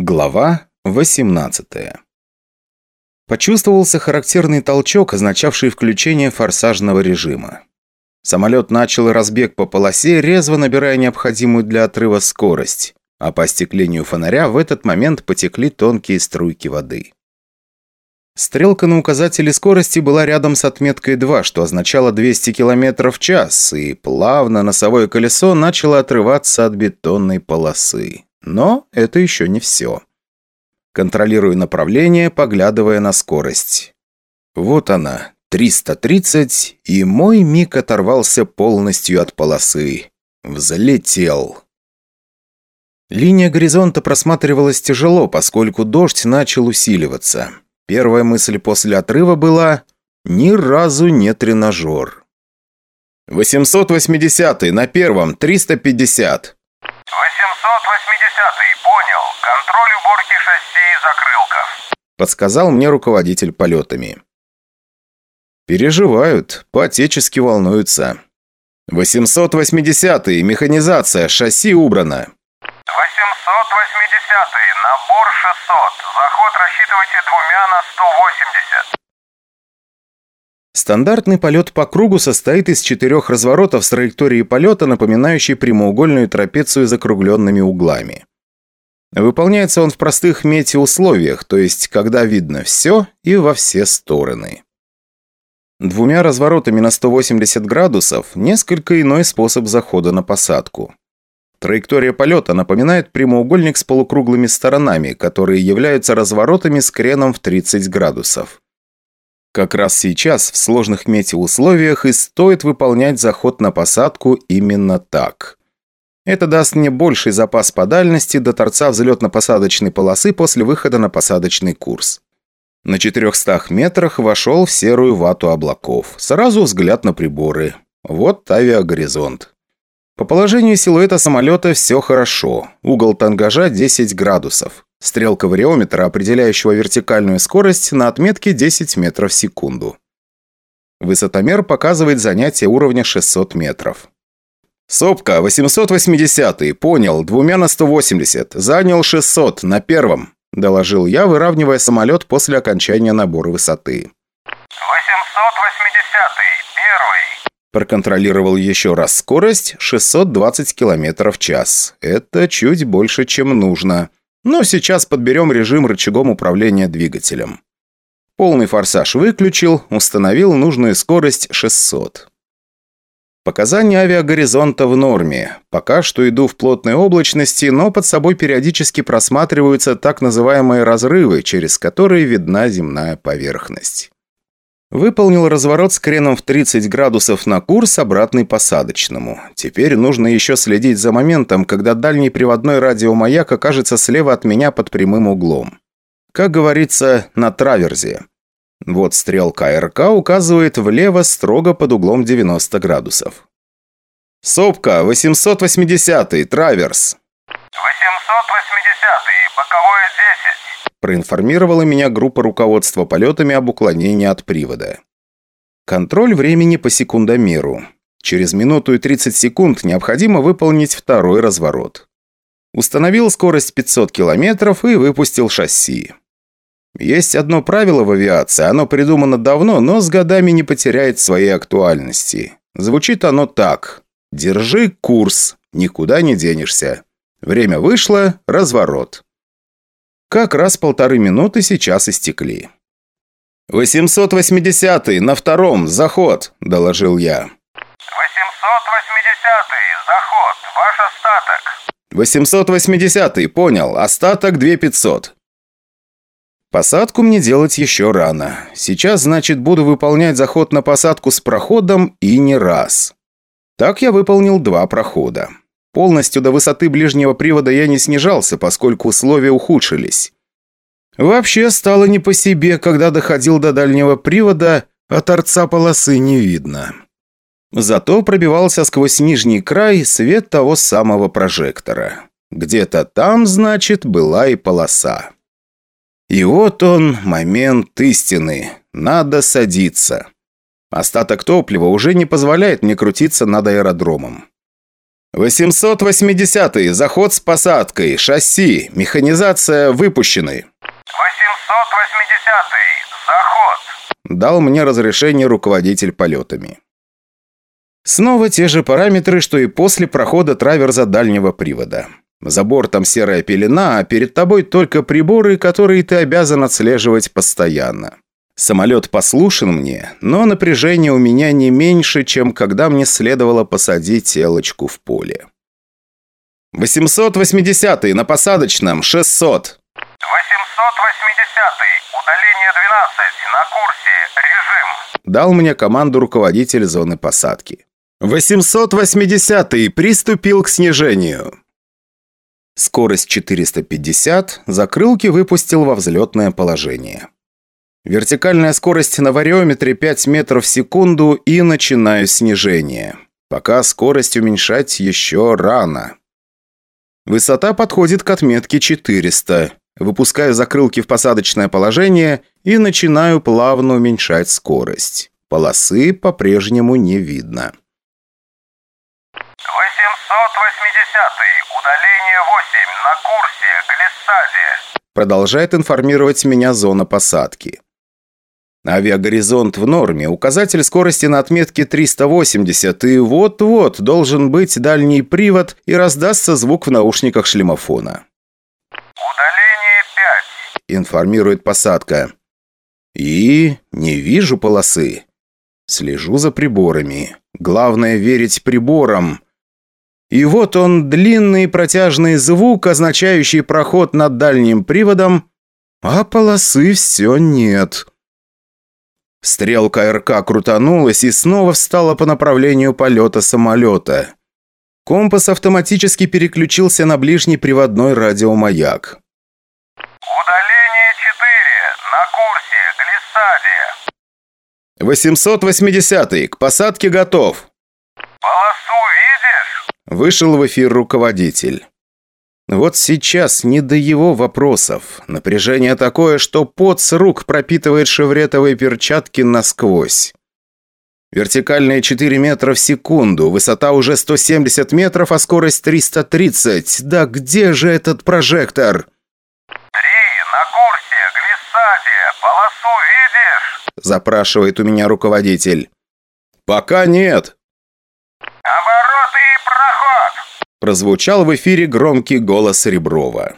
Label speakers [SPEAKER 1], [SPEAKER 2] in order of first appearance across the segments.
[SPEAKER 1] Глава 18 Почувствовался характерный толчок, означавший включение форсажного режима. Самолет начал разбег по полосе, резво набирая необходимую для отрыва скорость, а по остеклению фонаря в этот момент потекли тонкие струйки воды. Стрелка на указателе скорости была рядом с отметкой 2, что означало 200 км в час, и плавно носовое колесо начало отрываться от бетонной полосы. Но это еще не все. Контролирую направление, поглядывая на скорость. Вот она, 330, и мой миг оторвался полностью от полосы. Взлетел. Линия горизонта просматривалась тяжело, поскольку дождь начал усиливаться. Первая мысль после отрыва была «Ни разу не тренажер». 880 на первом, 350.
[SPEAKER 2] 880-й, понял. Контроль уборки шасси и закрылков.
[SPEAKER 1] Подсказал мне руководитель полетами. Переживают, по-отечески волнуются. 880-й, механизация, шасси убрано.
[SPEAKER 2] 880-й, набор 600. Заход рассчитывайте двумя на 180.
[SPEAKER 1] Стандартный полет по кругу состоит из четырех разворотов с траекторией полета, напоминающей прямоугольную трапецию с закругленными углами. Выполняется он в простых метеоусловиях, то есть когда видно все и во все стороны. Двумя разворотами на 180 градусов – несколько иной способ захода на посадку. Траектория полета напоминает прямоугольник с полукруглыми сторонами, которые являются разворотами с креном в 30 градусов. Как раз сейчас, в сложных метеоусловиях, и стоит выполнять заход на посадку именно так. Это даст мне больший запас по дальности до торца взлетно-посадочной полосы после выхода на посадочный курс. На 400 метрах вошел в серую вату облаков. Сразу взгляд на приборы. Вот авиагоризонт. По положению силуэта самолета все хорошо. Угол тангажа 10 градусов. Стрелка вариометра, определяющего вертикальную скорость, на отметке 10 метров в секунду. Высотомер показывает занятие уровня 600 метров. «Сопка, 880-й, понял, двумя на 180, занял 600, на первом», – доложил я, выравнивая самолет после окончания набора высоты.
[SPEAKER 2] 880-й, первый.
[SPEAKER 1] Проконтролировал еще раз скорость 620 км в час. Это чуть больше, чем нужно. Но сейчас подберем режим рычагом управления двигателем. Полный форсаж выключил, установил нужную скорость 600. Показания авиагоризонта в норме. Пока что иду в плотной облачности, но под собой периодически просматриваются так называемые разрывы, через которые видна земная поверхность. Выполнил разворот с креном в 30 градусов на курс, обратный посадочному. Теперь нужно еще следить за моментом, когда дальний приводной радиомаяк окажется слева от меня под прямым углом. Как говорится, на траверзе. Вот стрелка РК указывает влево строго под углом 90 градусов. «Сопка, 880-й, траверс».
[SPEAKER 2] 880-й, боковое 10.
[SPEAKER 1] Проинформировала меня группа руководства полетами об уклонении от привода. Контроль времени по секундомеру. Через минуту и 30 секунд необходимо выполнить второй разворот. Установил скорость 500 километров и выпустил шасси. Есть одно правило в авиации, оно придумано давно, но с годами не потеряет своей актуальности. Звучит оно так. Держи курс, никуда не денешься. Время вышло, разворот. Как раз полторы минуты сейчас истекли. «880-й, на втором, заход», – доложил я.
[SPEAKER 2] 880-й, заход, ваш остаток.
[SPEAKER 1] 880-й, понял, остаток 2500. Посадку мне делать еще рано. Сейчас, значит, буду выполнять заход на посадку с проходом и не раз. Так я выполнил два прохода. Полностью до высоты ближнего привода я не снижался, поскольку условия ухудшились. Вообще стало не по себе, когда доходил до дальнего привода, а торца полосы не видно. Зато пробивался сквозь нижний край свет того самого прожектора. Где-то там, значит, была и полоса. И вот он, момент истины. Надо садиться. Остаток топлива уже не позволяет мне крутиться над аэродромом. 880-й, заход с посадкой, шасси, механизация выпущены.
[SPEAKER 2] 880-й, заход.
[SPEAKER 1] Дал мне разрешение руководитель полетами. Снова те же параметры, что и после прохода траверза дальнего привода. За бортом серая пелена, а перед тобой только приборы, которые ты обязан отслеживать постоянно. Самолет послушен мне, но напряжение у меня не меньше, чем когда мне следовало посадить телочку в поле. 880 на посадочном, 600.
[SPEAKER 2] 880-й, удаление 12, на курсе, режим.
[SPEAKER 1] Дал мне команду руководитель зоны посадки. 880 приступил к снижению. Скорость 450, закрылки выпустил во взлетное положение. Вертикальная скорость на вариометре 5 метров в секунду и начинаю снижение. Пока скорость уменьшать еще рано. Высота подходит к отметке 400. Выпускаю закрылки в посадочное положение и начинаю плавно уменьшать скорость. Полосы по-прежнему не видно.
[SPEAKER 2] 880-й, удаление 8, на курсе, глиссаде.
[SPEAKER 1] Продолжает информировать меня зона посадки. Авиагоризонт в норме, указатель скорости на отметке 380, и вот-вот должен быть дальний привод и раздастся звук в наушниках шлемофона.
[SPEAKER 2] Удаление 5.
[SPEAKER 1] Информирует посадка. И не вижу полосы. Слежу за приборами. Главное верить приборам. И вот он, длинный протяжный звук, означающий проход над дальним приводом, а полосы все нет. Стрелка РК крутанулась и снова встала по направлению полета самолета. Компас автоматически переключился на ближний приводной радиомаяк.
[SPEAKER 2] Удаление 4, на курсе, глиссаде.
[SPEAKER 1] 880 к посадке готов.
[SPEAKER 2] Полосу видишь?
[SPEAKER 1] Вышел в эфир руководитель. Вот сейчас не до его вопросов. Напряжение такое, что пот с рук пропитывает шевретовые перчатки насквозь. Вертикальные 4 метра в секунду, высота уже 170 метров, а скорость 330. Да где же этот прожектор?
[SPEAKER 2] Три, на курсе, глиссаде. Полосу видишь?
[SPEAKER 1] Запрашивает у меня руководитель. Пока нет.
[SPEAKER 2] Обороты и проход.
[SPEAKER 1] Прозвучал в эфире громкий голос Реброва.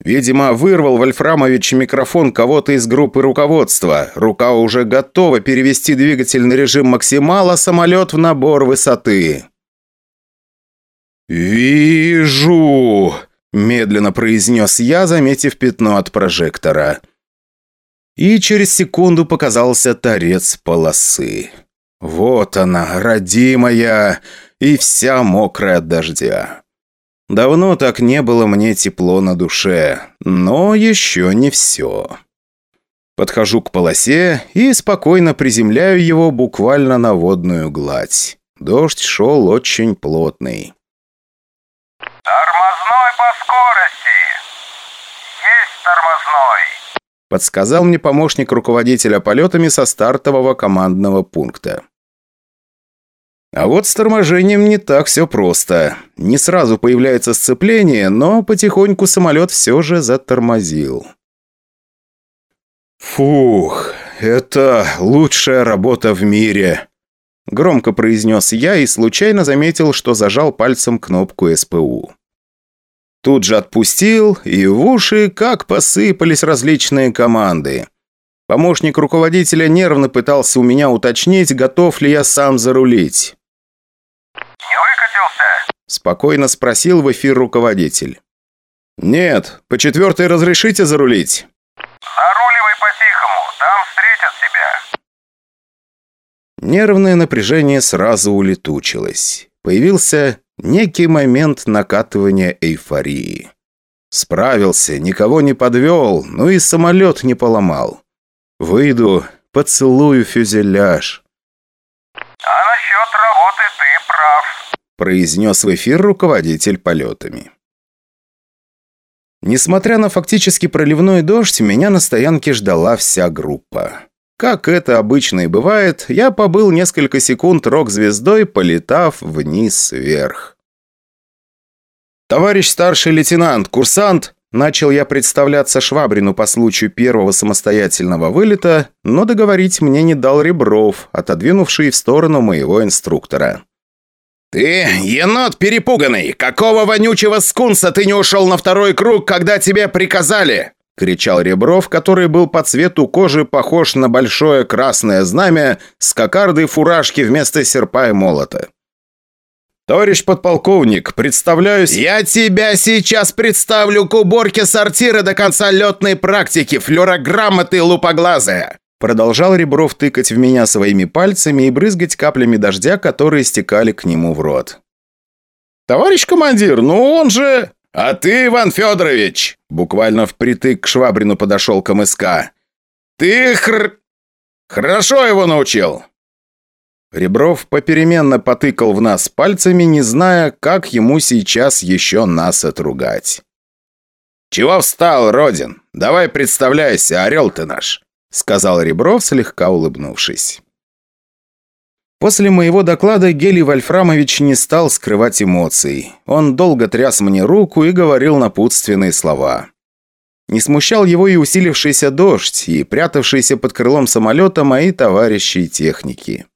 [SPEAKER 1] Видимо, вырвал Вольфрамович микрофон кого-то из группы руководства. Рука уже готова перевести двигатель на режим максимала, самолет в набор высоты. «Вижу!» – медленно произнес я, заметив пятно от прожектора. И через секунду показался торец полосы. «Вот она, родимая, и вся мокрая от дождя». Давно так не было мне тепло на душе, но еще не все. Подхожу к полосе и спокойно приземляю его буквально на водную гладь. Дождь шел очень плотный.
[SPEAKER 2] Тормозной по скорости. Есть тормозной.
[SPEAKER 1] Подсказал мне помощник руководителя полетами со стартового командного пункта. А вот с торможением не так все просто. Не сразу появляется сцепление, но потихоньку самолет все же затормозил. «Фух, это лучшая работа в мире», – громко произнес я и случайно заметил, что зажал пальцем кнопку СПУ. Тут же отпустил, и в уши как посыпались различные команды. Помощник руководителя нервно пытался у меня уточнить, готов ли я сам зарулить. Спокойно спросил в эфир руководитель. «Нет, по четвертой разрешите зарулить?»
[SPEAKER 2] Заруливай по-тихому, там встретят тебя.
[SPEAKER 1] Нервное напряжение сразу улетучилось. Появился некий момент накатывания эйфории. Справился, никого не подвел, ну и самолет не поломал. Выйду, поцелую фюзеляж.
[SPEAKER 2] А насчет работы ты прав.
[SPEAKER 1] Произнес в эфир руководитель полетами. Несмотря на фактически проливной дождь, меня на стоянке ждала вся группа. Как это обычно и бывает, я побыл несколько секунд рок-звездой, полетав вниз-вверх. «Товарищ старший лейтенант, курсант!» Начал я представляться Швабрину по случаю первого самостоятельного вылета, но договорить мне не дал Ребров, отодвинувший в сторону моего инструктора.
[SPEAKER 3] «Ты енот перепуганный! Какого вонючего скунса ты не ушел на второй круг, когда тебе приказали?» — кричал Ребров, который был по цвету кожи похож на большое красное знамя с кокардой фуражки вместо серпа и молота. «Товарищ подполковник, представляюсь...» «Я тебя сейчас представлю к уборке сортира до конца летной практики, флюорограмма ты лупоглазая!»
[SPEAKER 1] Продолжал Ребров тыкать в меня своими пальцами и брызгать каплями дождя, которые стекали к нему в рот.
[SPEAKER 3] «Товарищ командир, ну он же...» «А ты, Иван Федорович!» Буквально впритык к Швабрину подошел к МСК. «Ты хр... хорошо его научил!»
[SPEAKER 1] Ребров попеременно потыкал в нас пальцами, не зная, как ему сейчас еще нас отругать.
[SPEAKER 3] «Чего встал, Родин? Давай представляйся, орел ты наш!» Сказал Ребров, слегка улыбнувшись.
[SPEAKER 1] После моего доклада Гелий Вольфрамович не стал скрывать эмоций. Он долго тряс мне руку и говорил напутственные слова. Не смущал его и усилившийся дождь, и прятавшиеся под крылом самолета мои товарищи и техники.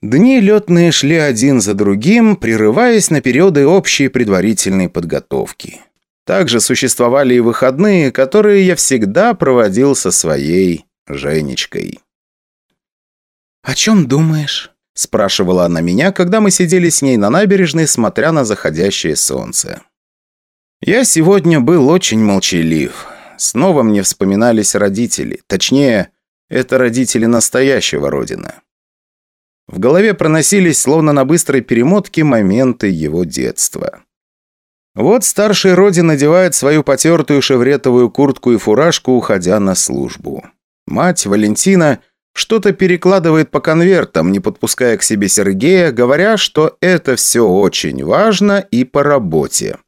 [SPEAKER 1] Дни летные шли один за другим, прерываясь на периоды общей предварительной подготовки. Также существовали и выходные, которые я всегда проводил со своей Женечкой. «О чем думаешь?» – спрашивала она меня, когда мы сидели с ней на набережной, смотря на заходящее солнце. Я сегодня был очень молчалив. Снова мне вспоминались родители. Точнее, это родители настоящего Родина. В голове проносились, словно на быстрой перемотке, моменты его детства. Вот старший Родин надевает свою потертую шевретовую куртку и фуражку, уходя на службу. Мать, Валентина, что-то перекладывает по конвертам, не подпуская к себе Сергея, говоря, что это все очень важно и по работе.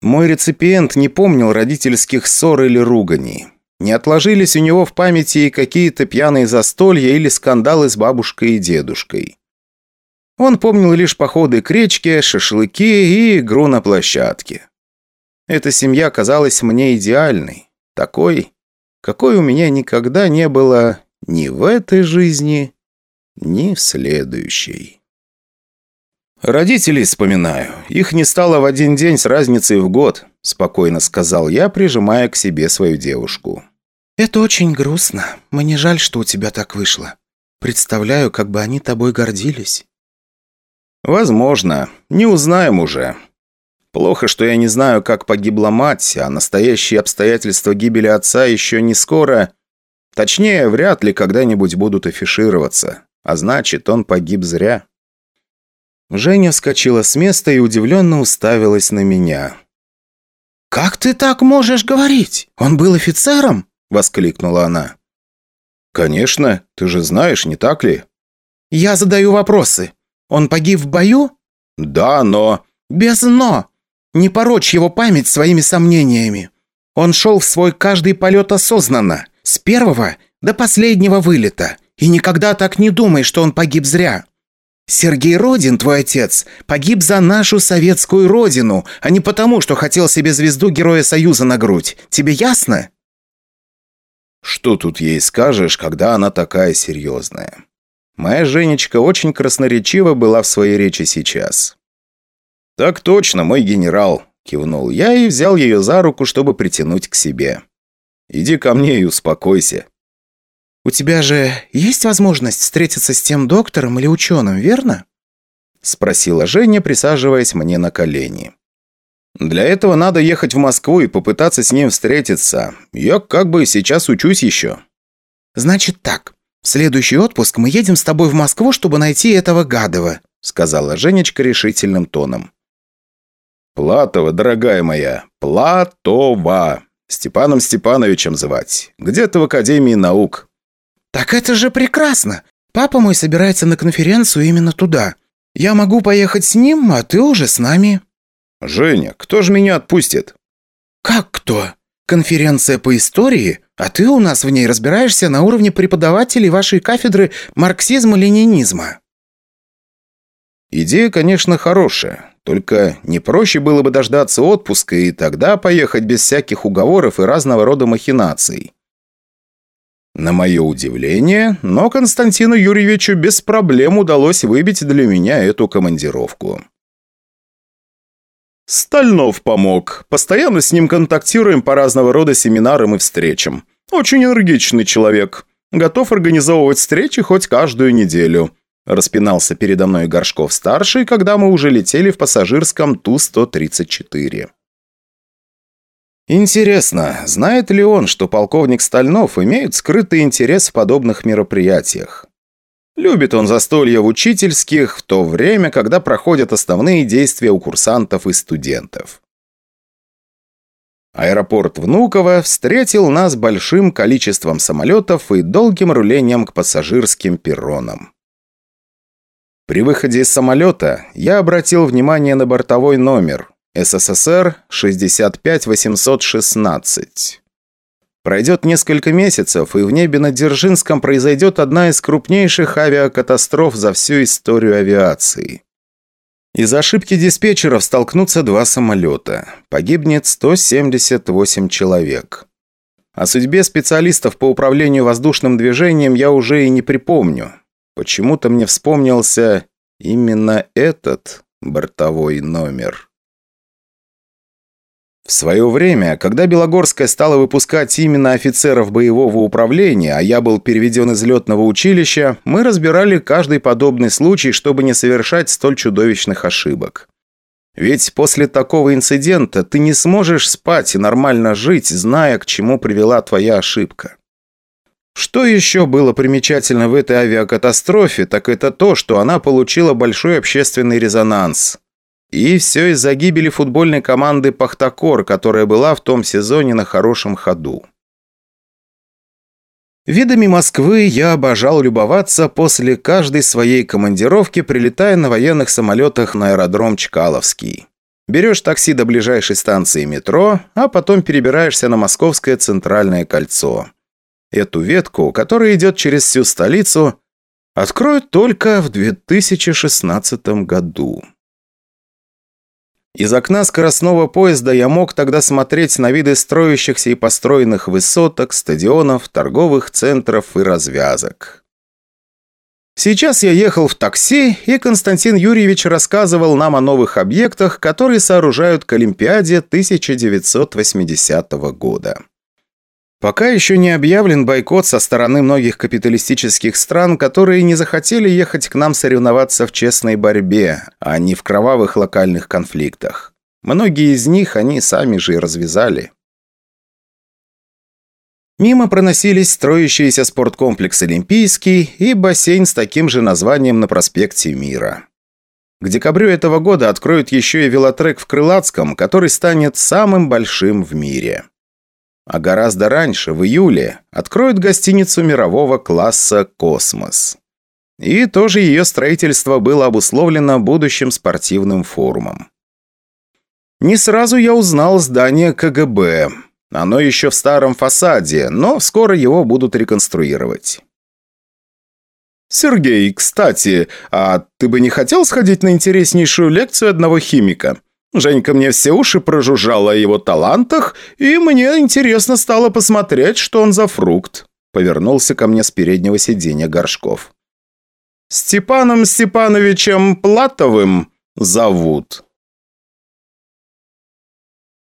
[SPEAKER 1] Мой реципиент не помнил родительских ссор или руганий. Не отложились у него в памяти и какие-то пьяные застолья или скандалы с бабушкой и дедушкой. Он помнил лишь походы к речке, шашлыки и игру на площадке. Эта семья казалась мне идеальной, такой, какой у меня никогда не было ни в этой жизни, ни в следующей. «Родителей вспоминаю. Их не стало в один день с разницей в год», – спокойно сказал я, прижимая к себе свою девушку. «Это очень грустно. Мне жаль, что у тебя так вышло. Представляю, как бы они тобой гордились». «Возможно. Не узнаем уже. Плохо, что я не знаю, как погибла мать, а настоящие обстоятельства гибели отца еще не скоро. Точнее, вряд ли когда-нибудь будут афишироваться. А значит, он погиб зря». Женя вскочила с места и удивленно уставилась на меня. «Как ты так можешь говорить? Он был офицером?» Воскликнула она. «Конечно, ты же знаешь, не так ли?» «Я задаю вопросы. Он погиб в бою?» «Да, но...» «Без «но». Не порочь его память своими сомнениями. Он шел в свой каждый полет осознанно, с первого до последнего вылета, и никогда так не думай, что он погиб зря. Сергей Родин, твой отец, погиб за нашу советскую родину, а не потому, что хотел себе звезду Героя Союза на грудь. Тебе ясно?» Что тут ей скажешь, когда она такая серьезная? Моя Женечка очень красноречива была в своей речи сейчас. «Так точно, мой генерал», – кивнул я и взял ее за руку, чтобы притянуть к себе. «Иди ко мне и успокойся». «У тебя же есть возможность встретиться с тем доктором или ученым, верно?» – спросила Женя, присаживаясь мне на колени. Для этого надо ехать в Москву и попытаться с ним встретиться. Я как бы сейчас учусь еще». «Значит так. В следующий отпуск мы едем с тобой в Москву, чтобы найти этого Гадова», сказала Женечка решительным тоном. «Платова, дорогая моя, Платова. Степаном Степановичем звать. Где-то в Академии наук». «Так это же прекрасно. Папа мой собирается на конференцию именно туда. Я могу поехать с ним, а ты уже с нами». «Женя, кто же меня отпустит?»
[SPEAKER 4] «Как кто? Конференция по истории? А ты у нас в ней разбираешься на уровне преподавателей вашей кафедры марксизма-ленинизма».
[SPEAKER 1] Идея, конечно, хорошая. Только не проще было бы дождаться отпуска и тогда поехать без всяких уговоров и разного рода махинаций. На мое удивление, но Константину Юрьевичу без проблем удалось выбить для меня эту командировку. Стальнов помог. Постоянно с ним контактируем по разного рода семинарам и встречам. Очень энергичный человек. Готов организовывать встречи хоть каждую неделю. Распинался передо мной Горшков-старший, когда мы уже летели в пассажирском Ту-134. Интересно, знает ли он, что полковник Стальнов имеет скрытый интерес в подобных мероприятиях? Любит он застолья в учительских в то время, когда проходят основные действия у курсантов и студентов. Аэропорт Внуково встретил нас большим количеством самолетов и долгим рулением к пассажирским перронам. При выходе из самолета я обратил внимание на бортовой номер СССР 65816. Пройдет несколько месяцев, и в небе над Дзержинском произойдет одна из крупнейших авиакатастроф за всю историю авиации. Из-за ошибки диспетчеров столкнутся два самолета. Погибнет 178 человек. О судьбе специалистов по управлению воздушным движением я уже и не припомню. Почему-то мне вспомнился именно этот бортовой номер. В свое время, когда Белогорская стала выпускать именно офицеров боевого управления, а я был переведен из летного училища, мы разбирали каждый подобный случай, чтобы не совершать столь чудовищных ошибок. Ведь после такого инцидента ты не сможешь спать и нормально жить, зная, к чему привела твоя ошибка. Что еще было примечательно в этой авиакатастрофе, так это то, что она получила большой общественный резонанс. И все из-за гибели футбольной команды «Пахтакор», которая была в том сезоне на хорошем ходу. Видами Москвы я обожал любоваться после каждой своей командировки, прилетая на военных самолетах на аэродром Чкаловский. Берешь такси до ближайшей станции метро, а потом перебираешься на Московское центральное кольцо. Эту ветку, которая идет через всю столицу, откроют только в 2016 году. Из окна скоростного поезда я мог тогда смотреть на виды строящихся и построенных высоток, стадионов, торговых центров и развязок. Сейчас я ехал в такси, и Константин Юрьевич рассказывал нам о новых объектах, которые сооружают к Олимпиаде 1980 года. Пока еще не объявлен бойкот со стороны многих капиталистических стран, которые не захотели ехать к нам соревноваться в честной борьбе, а не в кровавых локальных конфликтах. Многие из них они сами же и развязали. Мимо проносились строящиеся спорткомплекс «Олимпийский» и бассейн с таким же названием на проспекте Мира. К декабрю этого года откроют еще и велотрек в Крылатском, который станет самым большим в мире. А гораздо раньше, в июле, откроют гостиницу мирового класса «Космос». И тоже ее строительство было обусловлено будущим спортивным форумом. Не сразу я узнал здание КГБ. Оно еще в старом фасаде, но скоро его будут реконструировать. «Сергей, кстати, а ты бы не хотел сходить на интереснейшую лекцию одного химика?» Женька мне все уши прожужжала о его талантах, и мне интересно стало посмотреть, что он за фрукт. Повернулся ко мне с переднего сиденья Горшков. «Степаном Степановичем Платовым зовут».